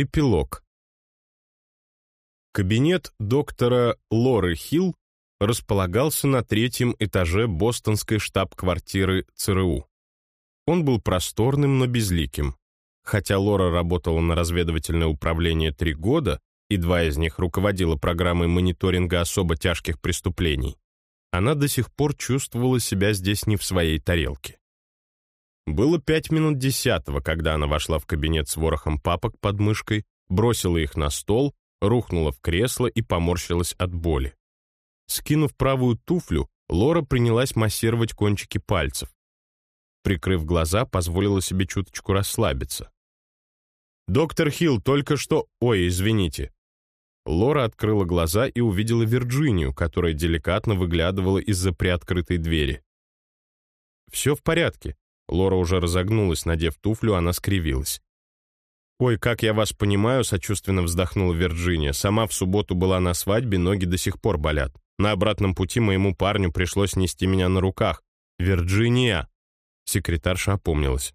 Эпилог. Кабинет доктора Лоры Хилл располагался на третьем этаже бостонской штаб-квартиры ЦРУ. Он был просторным, но безликим. Хотя Лора работала на разведывательное управление три года, и два из них руководила программой мониторинга особо тяжких преступлений, она до сих пор чувствовала себя здесь не в своей тарелке. Было пять минут десятого, когда она вошла в кабинет с ворохом папок под мышкой, бросила их на стол, рухнула в кресло и поморщилась от боли. Скинув правую туфлю, Лора принялась массировать кончики пальцев. Прикрыв глаза, позволила себе чуточку расслабиться. «Доктор Хилл только что... Ой, извините». Лора открыла глаза и увидела Вирджинию, которая деликатно выглядывала из-за приоткрытой двери. «Все в порядке», Лора уже разогнулась, надев туфлю, она скривилась. «Ой, как я вас понимаю», — сочувственно вздохнула Вирджиния. «Сама в субботу была на свадьбе, ноги до сих пор болят. На обратном пути моему парню пришлось нести меня на руках. Вирджиния!» Секретарша опомнилась.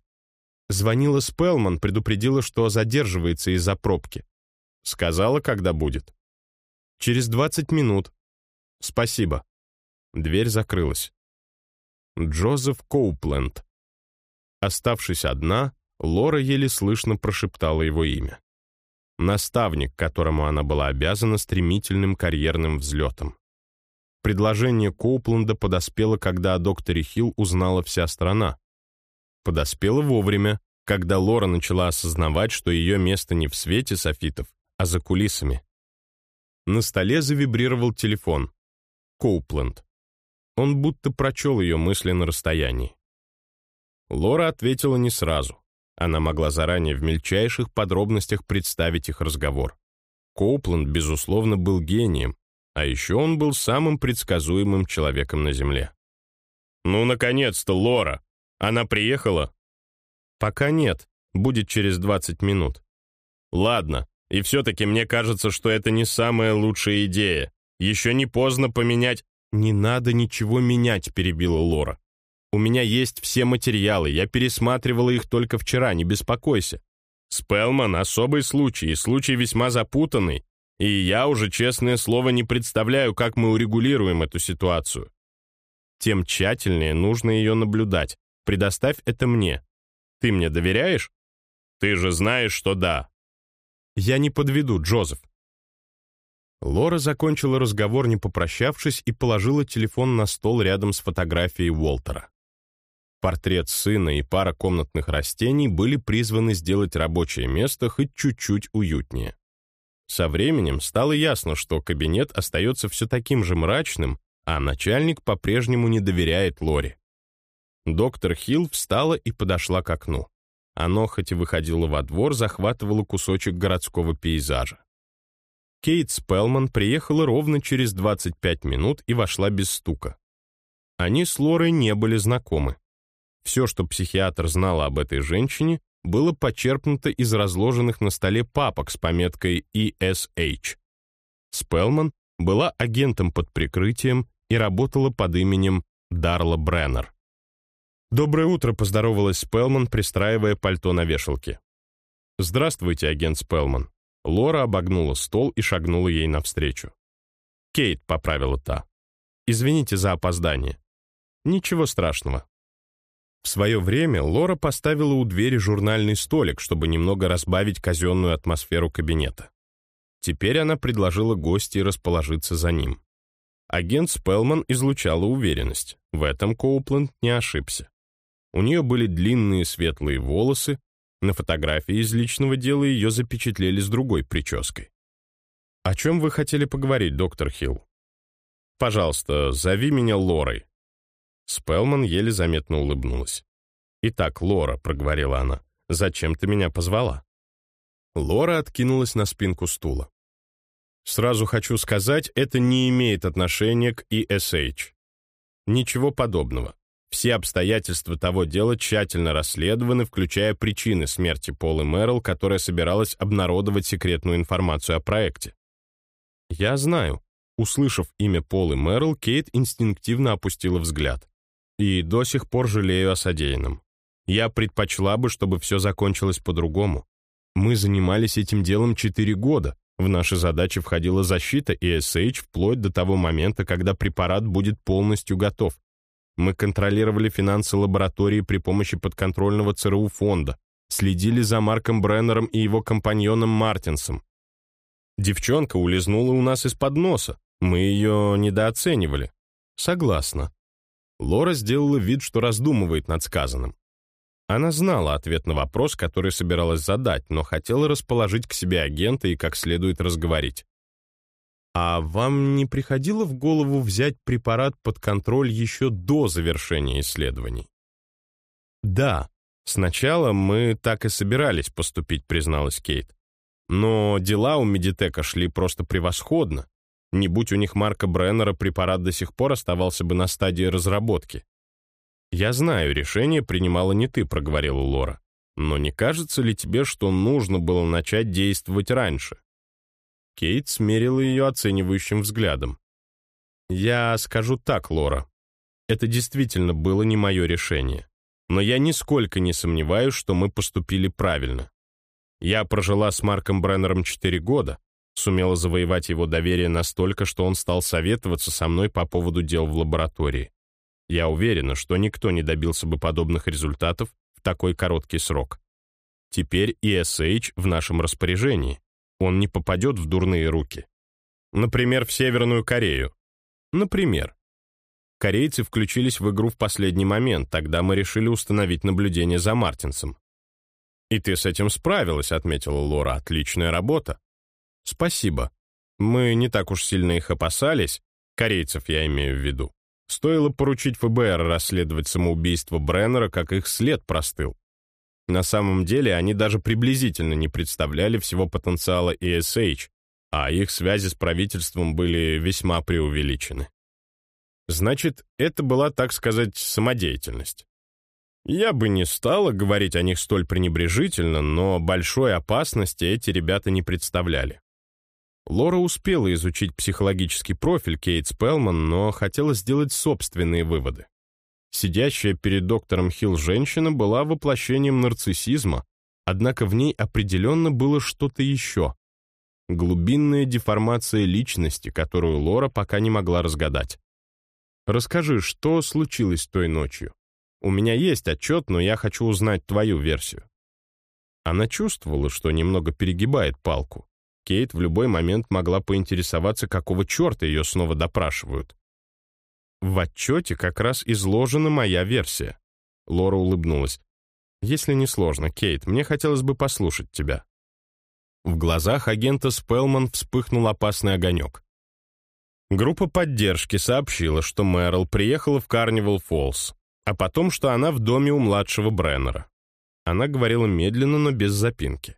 Звонила Спелман, предупредила, что задерживается из-за пробки. Сказала, когда будет. «Через двадцать минут». «Спасибо». Дверь закрылась. Джозеф Коупленд. Оставшись одна, Лора еле слышно прошептала его имя. Наставник, которому она была обязана стремительным карьерным взлетом. Предложение Коупленда подоспело, когда о докторе Хилл узнала вся страна. Подоспело вовремя, когда Лора начала осознавать, что ее место не в свете софитов, а за кулисами. На столе завибрировал телефон. Коупленд. Он будто прочел ее мысли на расстоянии. Лора ответила не сразу. Она могла заранее в мельчайших подробностях представить их разговор. Коупленд, безусловно, был гением, а еще он был самым предсказуемым человеком на Земле. «Ну, наконец-то, Лора! Она приехала?» «Пока нет. Будет через 20 минут». «Ладно, и все-таки мне кажется, что это не самая лучшая идея. Еще не поздно поменять...» «Не надо ничего менять», — перебила Лора. У меня есть все материалы, я пересматривала их только вчера, не беспокойся. Спелман — особый случай, и случай весьма запутанный, и я уже, честное слово, не представляю, как мы урегулируем эту ситуацию. Тем тщательнее нужно ее наблюдать. Предоставь это мне. Ты мне доверяешь? Ты же знаешь, что да. Я не подведу, Джозеф. Лора закончила разговор, не попрощавшись, и положила телефон на стол рядом с фотографией Уолтера. Портрет сына и пара комнатных растений были призваны сделать рабочее место хоть чуть-чуть уютнее. Со временем стало ясно, что кабинет остается все таким же мрачным, а начальник по-прежнему не доверяет Лоре. Доктор Хилл встала и подошла к окну. Оно, хоть и выходило во двор, захватывало кусочек городского пейзажа. Кейт Спелман приехала ровно через 25 минут и вошла без стука. Они с Лорой не были знакомы. Все, что психиатр знала об этой женщине, было почерпнуто из разложенных на столе папок с пометкой ESH. Спелман была агентом под прикрытием и работала под именем Дарла Бреннер. «Доброе утро», — поздоровалась Спелман, пристраивая пальто на вешалке. «Здравствуйте, агент Спелман». Лора обогнула стол и шагнула ей навстречу. «Кейт», — поправила та. «Извините за опоздание». «Ничего страшного. В свое время Лора поставила у двери журнальный столик, чтобы немного разбавить казенную атмосферу кабинета. Теперь она предложила гостей расположиться за ним. Агент Спелман излучала уверенность. В этом Коупленд не ошибся. У нее были длинные светлые волосы, на фотографии из личного дела ее запечатлели с другой прической. «О чем вы хотели поговорить, доктор Хилл?» «Пожалуйста, зови меня Лорой», Спелман еле заметно улыбнулась. «Итак, Лора», — проговорила она, — «зачем ты меня позвала?» Лора откинулась на спинку стула. «Сразу хочу сказать, это не имеет отношения к ESH. Ничего подобного. Все обстоятельства того дела тщательно расследованы, включая причины смерти Полы Мэрил, которая собиралась обнародовать секретную информацию о проекте. Я знаю. Услышав имя Полы Мэрил, Кейт инстинктивно опустила взгляд и до сих пор жалею о содеянном. Я предпочла бы, чтобы все закончилось по-другому. Мы занимались этим делом четыре года. В наши задачи входила защита ESH вплоть до того момента, когда препарат будет полностью готов. Мы контролировали финансы лаборатории при помощи подконтрольного ЦРУ фонда, следили за Марком Бреннером и его компаньоном Мартинсом. Девчонка улизнула у нас из-под носа. Мы ее недооценивали. Согласна. Лора сделала вид, что раздумывает над сказанным. Она знала ответ на вопрос, который собиралась задать, но хотела расположить к себе агента и как следует разговорить. «А вам не приходило в голову взять препарат под контроль еще до завершения исследований?» «Да, сначала мы так и собирались поступить», — призналась Кейт. «Но дела у Медитека шли просто превосходно. Не будь у них Марка Бреннера, препарат до сих пор оставался бы на стадии разработки. «Я знаю, решение принимала не ты», — проговорила Лора. «Но не кажется ли тебе, что нужно было начать действовать раньше?» Кейт смерила ее оценивающим взглядом. «Я скажу так, Лора. Это действительно было не мое решение. Но я нисколько не сомневаюсь, что мы поступили правильно. Я прожила с Марком Бреннером четыре года, сумела завоевать его доверие настолько, что он стал советоваться со мной по поводу дел в лаборатории. Я уверена, что никто не добился бы подобных результатов в такой короткий срок. Теперь ESH в нашем распоряжении. Он не попадет в дурные руки. Например, в Северную Корею. Например. Корейцы включились в игру в последний момент, тогда мы решили установить наблюдение за Мартинсом. «И ты с этим справилась», — отметила Лора. «Отличная работа». «Спасибо. Мы не так уж сильно их опасались, корейцев я имею в виду. Стоило поручить ФБР расследовать самоубийство Бреннера, как их след простыл. На самом деле они даже приблизительно не представляли всего потенциала ESH, а их связи с правительством были весьма преувеличены. Значит, это была, так сказать, самодеятельность. Я бы не стала говорить о них столь пренебрежительно, но большой опасности эти ребята не представляли. Лора успела изучить психологический профиль Кейт Спелман, но хотела сделать собственные выводы. Сидящая перед доктором Хилл женщина была воплощением нарциссизма, однако в ней определенно было что-то еще. Глубинная деформация личности, которую Лора пока не могла разгадать. «Расскажи, что случилось той ночью? У меня есть отчет, но я хочу узнать твою версию». Она чувствовала, что немного перегибает палку. Кейт в любой момент могла поинтересоваться, какого черта ее снова допрашивают. В отчете как раз изложена моя версия. Лора улыбнулась. «Если не сложно, Кейт, мне хотелось бы послушать тебя». В глазах агента Спелман вспыхнул опасный огонек. Группа поддержки сообщила, что Мэрил приехала в Карнивал Фоллс, а потом, что она в доме у младшего Бреннера. Она говорила медленно, но без запинки.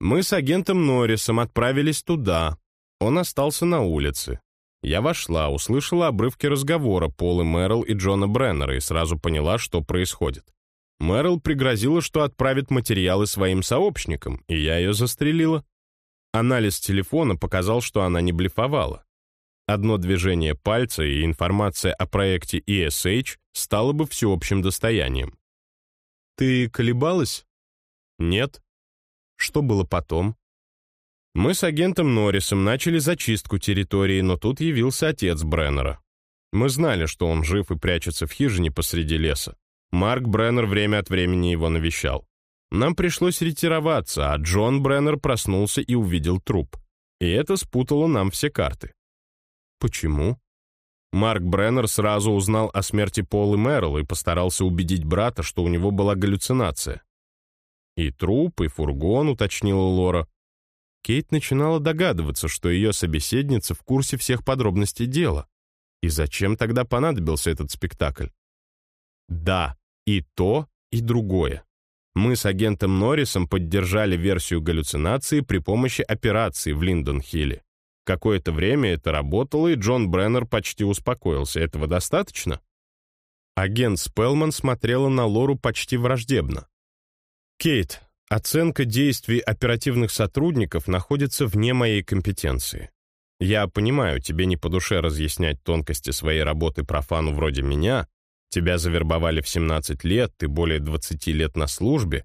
Мы с агентом Норрисом отправились туда. Он остался на улице. Я вошла, услышала обрывки разговора Полы Мэрил и Джона Бреннера и сразу поняла, что происходит. Мэрил пригрозила, что отправит материалы своим сообщникам, и я ее застрелила. Анализ телефона показал, что она не блефовала. Одно движение пальца и информация о проекте ESH стала бы всеобщим достоянием. «Ты колебалась?» «Нет», что было потом? Мы с агентом Норрисом начали зачистку территории, но тут явился отец Бреннера. Мы знали, что он жив и прячется в хижине посреди леса. Марк Бреннер время от времени его навещал. Нам пришлось ретироваться, а Джон Бреннер проснулся и увидел труп. И это спутало нам все карты. Почему? Марк Бреннер сразу узнал о смерти Полы Мэрил и постарался убедить брата, что у него была галлюцинация. «И труп, и фургон», — уточнила Лора. Кейт начинала догадываться, что ее собеседница в курсе всех подробностей дела. И зачем тогда понадобился этот спектакль? Да, и то, и другое. Мы с агентом Норрисом поддержали версию галлюцинации при помощи операции в Линдон-Хилле. Какое-то время это работало, и Джон Бреннер почти успокоился. Этого достаточно? Агент Спелман смотрела на Лору почти враждебно. Кейт, оценка действий оперативных сотрудников находится вне моей компетенции. Я понимаю, тебе не по душе разъяснять тонкости своей работы профану вроде меня, тебя завербовали в 17 лет, ты более 20 лет на службе,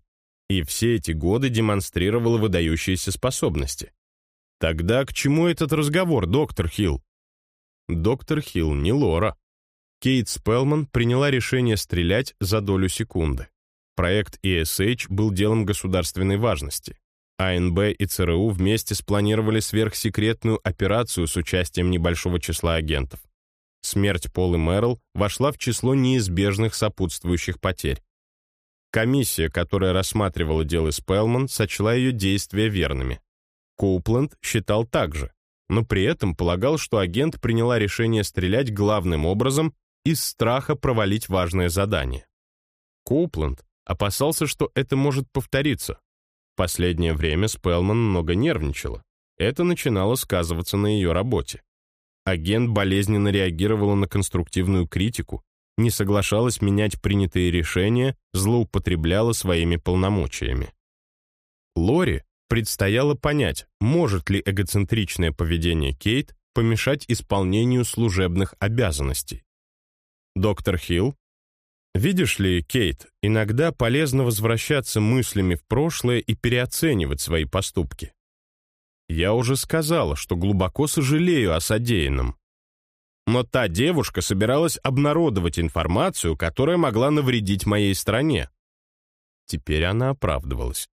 и все эти годы демонстрировала выдающиеся способности. Тогда к чему этот разговор, доктор Хилл? Доктор Хилл, не Лора. Кейт Спелман приняла решение стрелять за долю секунды. Проект ESH был делом государственной важности. АНБ и ЦРУ вместе спланировали сверхсекретную операцию с участием небольшого числа агентов. Смерть Полы Мэрл вошла в число неизбежных сопутствующих потерь. Комиссия, которая рассматривала дело Спелман, сочла ее действия верными. Коупленд считал так же, но при этом полагал, что агент приняла решение стрелять главным образом из страха провалить важное задание. Коупленд опасался, что это может повториться. Последнее время Спелман много нервничала. Это начинало сказываться на ее работе. Агент болезненно реагировала на конструктивную критику, не соглашалась менять принятые решения, злоупотребляла своими полномочиями. Лори предстояло понять, может ли эгоцентричное поведение Кейт помешать исполнению служебных обязанностей. Доктор Хилл? Видишь ли, Кейт, иногда полезно возвращаться мыслями в прошлое и переоценивать свои поступки. Я уже сказала, что глубоко сожалею о содеянном. Но та девушка собиралась обнародовать информацию, которая могла навредить моей стране. Теперь она оправдывалась.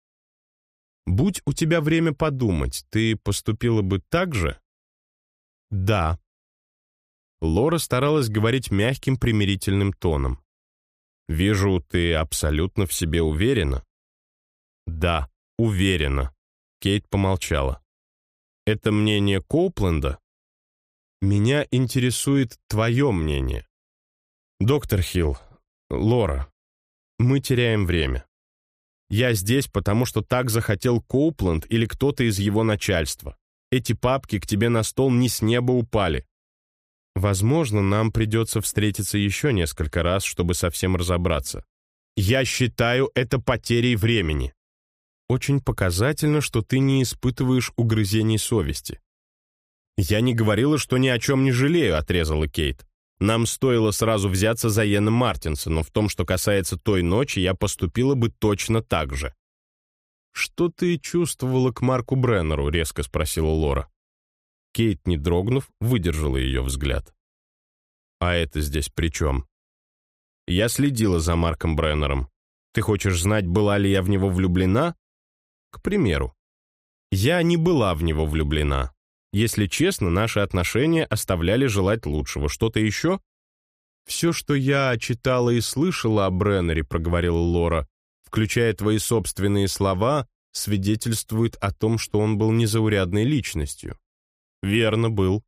Будь у тебя время подумать, ты поступила бы так же? Да. Лора старалась говорить мягким примирительным тоном. Вижу, ты абсолютно в себе уверена. Да, уверена. Кейт помолчала. Это мнение Коупленда? Меня интересует твое мнение. Доктор Хилл, Лора, мы теряем время. Я здесь, потому что так захотел Коупленд или кто-то из его начальства. Эти папки к тебе на стол не с неба упали. Возможно, нам придется встретиться еще несколько раз, чтобы совсем разобраться. Я считаю это потерей времени. Очень показательно, что ты не испытываешь угрызений совести. Я не говорила, что ни о чем не жалею, отрезала Кейт. Нам стоило сразу взяться за Йена Мартинса, но в том, что касается той ночи, я поступила бы точно так же. «Что ты чувствовала к Марку Бреннеру?» — резко спросила Лора. Кейт, не дрогнув, выдержала ее взгляд. «А это здесь при чем?» «Я следила за Марком Бреннером. Ты хочешь знать, была ли я в него влюблена?» «К примеру. Я не была в него влюблена. Если честно, наши отношения оставляли желать лучшего. Что-то еще? «Все, что я читала и слышала о Бреннере», — проговорила Лора, включая твои собственные слова, свидетельствует о том, что он был незаурядной личностью. Верно, был.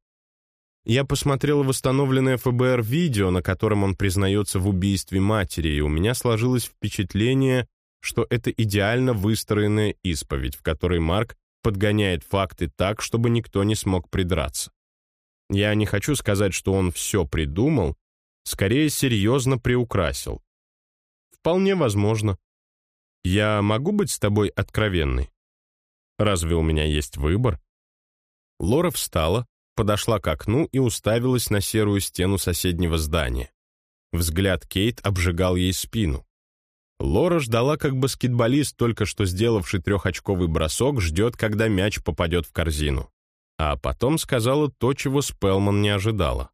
Я посмотрела восстановленное ФБР видео, на котором он признается в убийстве матери, и у меня сложилось впечатление, что это идеально выстроенная исповедь, в которой Марк подгоняет факты так, чтобы никто не смог придраться. Я не хочу сказать, что он все придумал, скорее серьезно приукрасил. Вполне возможно. Я могу быть с тобой откровенной? Разве у меня есть выбор? Лора встала, подошла к окну и уставилась на серую стену соседнего здания. Взгляд Кейт обжигал ей спину. Лора ждала, как баскетболист, только что сделавший трехочковый бросок, ждет, когда мяч попадет в корзину. А потом сказала то, чего Спелман не ожидала.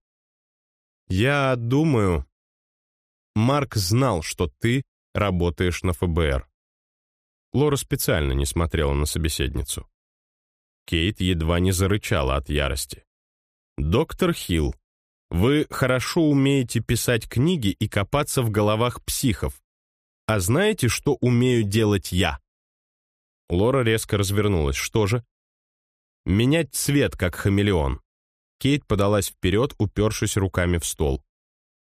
«Я думаю...» Марк знал, что ты работаешь на ФБР. Лора специально не смотрела на собеседницу. Кейт едва не зарычала от ярости. «Доктор Хилл, вы хорошо умеете писать книги и копаться в головах психов, «А знаете, что умею делать я?» Лора резко развернулась. «Что же?» «Менять цвет, как хамелеон». Кейт подалась вперед, упершись руками в стол.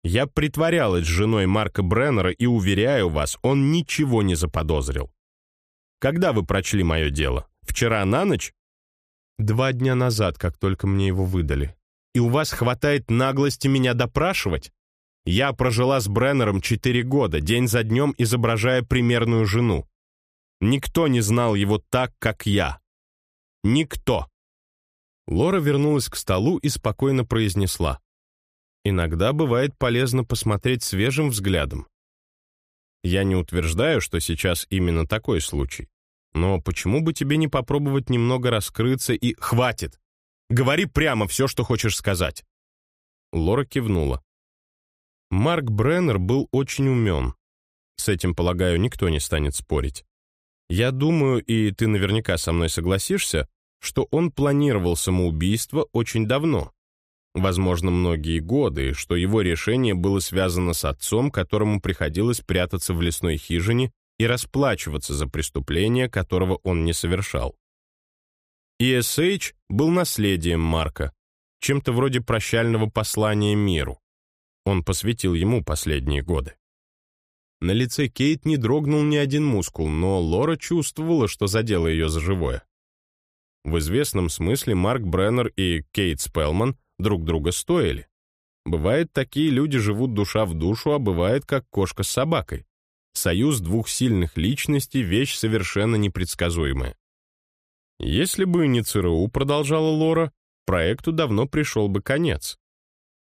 «Я притворялась женой Марка Бреннера и, уверяю вас, он ничего не заподозрил. Когда вы прочли мое дело? Вчера на ночь?» «Два дня назад, как только мне его выдали. И у вас хватает наглости меня допрашивать?» Я прожила с Бреннером четыре года, день за днем изображая примерную жену. Никто не знал его так, как я. Никто. Лора вернулась к столу и спокойно произнесла. «Иногда бывает полезно посмотреть свежим взглядом. Я не утверждаю, что сейчас именно такой случай. Но почему бы тебе не попробовать немного раскрыться и... Хватит! Говори прямо все, что хочешь сказать. Лора кивнула. Марк Бреннер был очень умен. С этим, полагаю, никто не станет спорить. Я думаю, и ты наверняка со мной согласишься, что он планировал самоубийство очень давно. Возможно, многие годы, что его решение было связано с отцом, которому приходилось прятаться в лесной хижине и расплачиваться за преступление, которого он не совершал. ESH был наследием Марка, чем-то вроде прощального послания миру. Он посвятил ему последние годы. На лице Кейт не дрогнул ни один мускул, но Лора чувствовала, что задело ее за живое. В известном смысле Марк Бреннер и Кейт Спелман друг друга стоили. Бывает, такие люди живут душа в душу, а бывает, как кошка с собакой. Союз двух сильных личностей — вещь совершенно непредсказуемая. Если бы не ЦРУ, продолжала Лора, проекту давно пришел бы конец.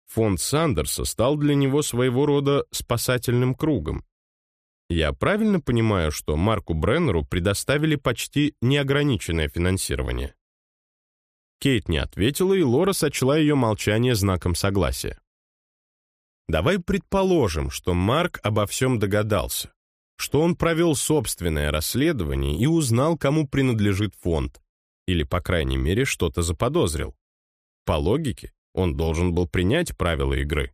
Фонд Сандерса стал для него своего рода спасательным кругом. Я правильно понимаю, что Марку Бреннеру предоставили почти неограниченное финансирование? Кейт не ответила, и Лора сочла ее молчание знаком согласия. Давай предположим, что Марк обо всем догадался, что он провел собственное расследование и узнал, кому принадлежит фонд, или, по крайней мере, что-то заподозрил. По логике, он должен был принять правила игры.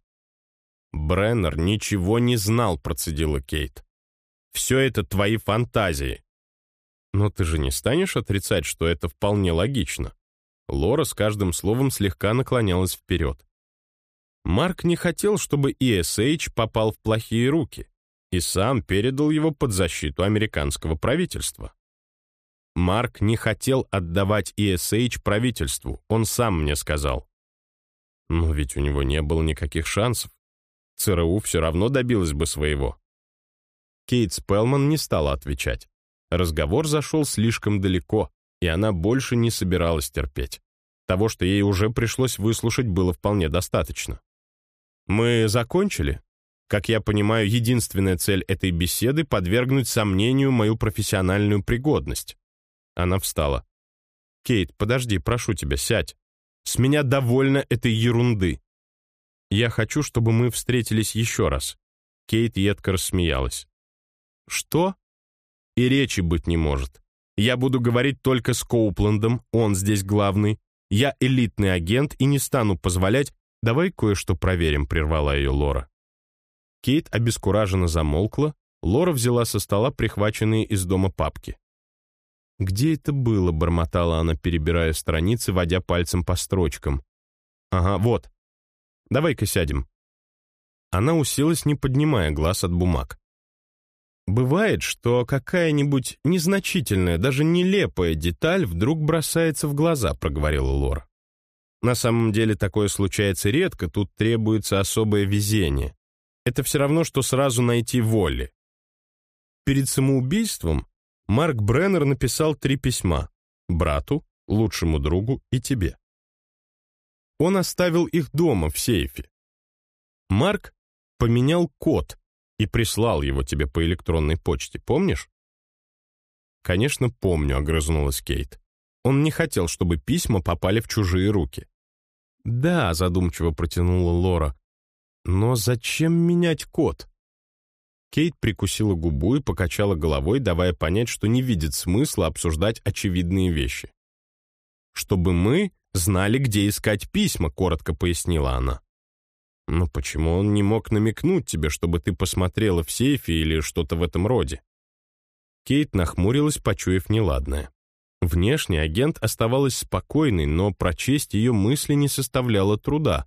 Бреннер ничего не знал, процедила Кейт. Все это твои фантазии. Но ты же не станешь отрицать, что это вполне логично. Лора с каждым словом слегка наклонялась вперед. Марк не хотел, чтобы ESH попал в плохие руки и сам передал его под защиту американского правительства. Марк не хотел отдавать ESH правительству, он сам мне сказал. Но ведь у него не было никаких шансов. ЦРУ все равно добилась бы своего. Кейт Спелман не стала отвечать. Разговор зашел слишком далеко, и она больше не собиралась терпеть. Того, что ей уже пришлось выслушать, было вполне достаточно. «Мы закончили?» Как я понимаю, единственная цель этой беседы — подвергнуть сомнению мою профессиональную пригодность. Она встала. «Кейт, подожди, прошу тебя, сядь. С меня довольно этой ерунды. Я хочу, чтобы мы встретились еще раз». Кейт едко рассмеялась. Что? И речи быть не может. Я буду говорить только с Коуплендом, он здесь главный. Я элитный агент и не стану позволять... Давай кое-что проверим, прервала ее Лора. Кейт обескураженно замолкла, Лора взяла со стола прихваченные из дома папки. «Где это было?» — бормотала она, перебирая страницы, водя пальцем по строчкам. «Ага, вот. Давай-ка сядем». Она уселась, не поднимая глаз от бумаг. Бывает, что какая-нибудь незначительная, даже нелепая деталь вдруг бросается в глаза, проговорила Лора. На самом деле такое случается редко, тут требуется особое везение. Это все равно, что сразу найти воли. Перед самоубийством Марк Бреннер написал три письма — брату, лучшему другу и тебе. Он оставил их дома в сейфе. Марк поменял код — и прислал его тебе по электронной почте, помнишь?» «Конечно, помню», — огрызнулась Кейт. «Он не хотел, чтобы письма попали в чужие руки». «Да», — задумчиво протянула Лора. «Но зачем менять код?» Кейт прикусила губу и покачала головой, давая понять, что не видит смысла обсуждать очевидные вещи. «Чтобы мы знали, где искать письма», — коротко пояснила она. Но почему он не мог намекнуть тебе, чтобы ты посмотрела в сейфе или что-то в этом роде? Кейт нахмурилась, почуяв неладное. Внешне агент оставалась спокойной, но прочесть ее мысли не составляло труда.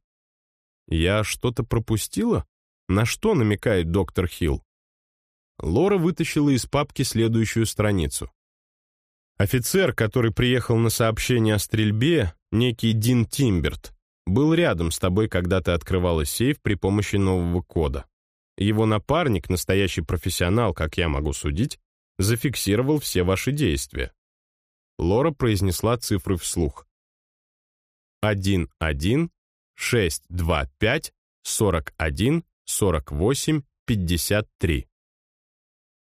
«Я что-то пропустила? На что намекает доктор Хилл?» Лора вытащила из папки следующую страницу. Офицер, который приехал на сообщение о стрельбе, некий Дин Тимберт, был рядом с тобой, когда ты открывала сейф при помощи нового кода. Его напарник, настоящий профессионал, как я могу судить, зафиксировал все ваши действия. Лора произнесла цифры вслух. 1, 1, 6, 2, 5, 41, 48, 53.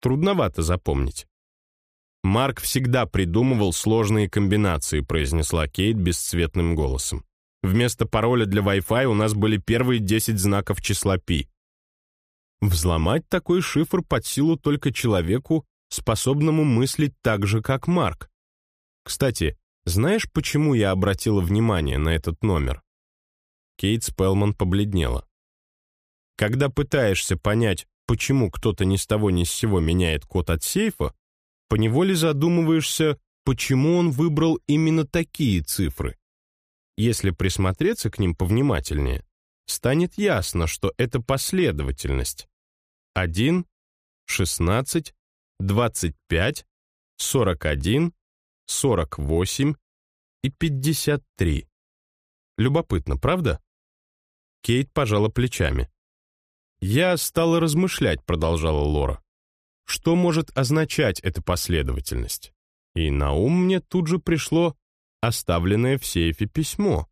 Трудновато запомнить. «Марк всегда придумывал сложные комбинации», произнесла Кейт бесцветным голосом. «Вместо пароля для Wi-Fi у нас были первые 10 знаков числа π. Взломать такой шифр под силу только человеку, способному мыслить так же, как Марк. Кстати, знаешь, почему я обратила внимание на этот номер? Кейт Спелман побледнела. Когда пытаешься понять, почему кто-то ни с того ни с сего меняет код от сейфа, поневоле задумываешься, почему он выбрал именно такие цифры. Если присмотреться к ним повнимательнее, станет ясно, что это последовательность. 1, 16, 25, 41, 48 и 53. Любопытно, правда? Кейт пожала плечами. «Я стала размышлять», — продолжала Лора. «Что может означать эта последовательность?» И на ум мне тут же пришло оставленное в сейфе письмо.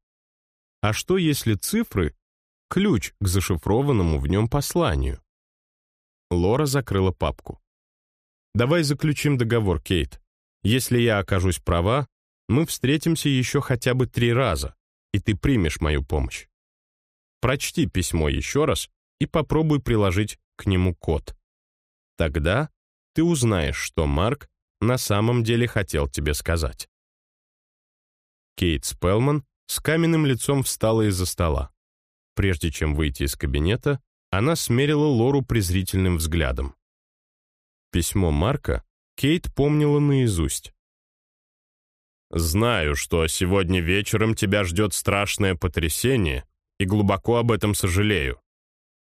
А что, если цифры — ключ к зашифрованному в нем посланию? Лора закрыла папку. «Давай заключим договор, Кейт. Если я окажусь права, мы встретимся еще хотя бы три раза, и ты примешь мою помощь. Прочти письмо еще раз и попробуй приложить к нему код. Тогда ты узнаешь, что Марк на самом деле хотел тебе сказать». Кейт Спелман с каменным лицом встала из-за стола. Прежде чем выйти из кабинета, она смерила Лору презрительным взглядом. Письмо Марка Кейт помнила наизусть. «Знаю, что сегодня вечером тебя ждет страшное потрясение, и глубоко об этом сожалею.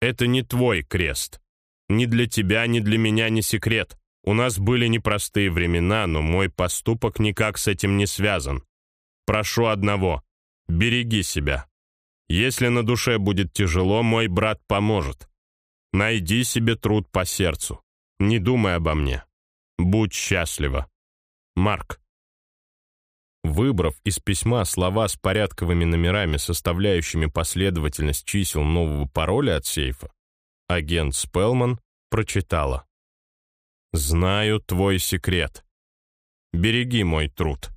Это не твой крест. Ни для тебя, ни для меня не секрет. У нас были непростые времена, но мой поступок никак с этим не связан. Прошу одного — береги себя. Если на душе будет тяжело, мой брат поможет. Найди себе труд по сердцу. Не думай обо мне. Будь счастлива. Марк. Выбрав из письма слова с порядковыми номерами, составляющими последовательность чисел нового пароля от сейфа, агент Спелман прочитала. «Знаю твой секрет. Береги мой труд».